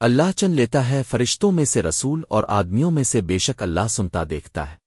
اللہ چن لیتا ہے فرشتوں میں سے رسول اور آدمیوں میں سے بے شک اللہ سنتا دیکھتا ہے۔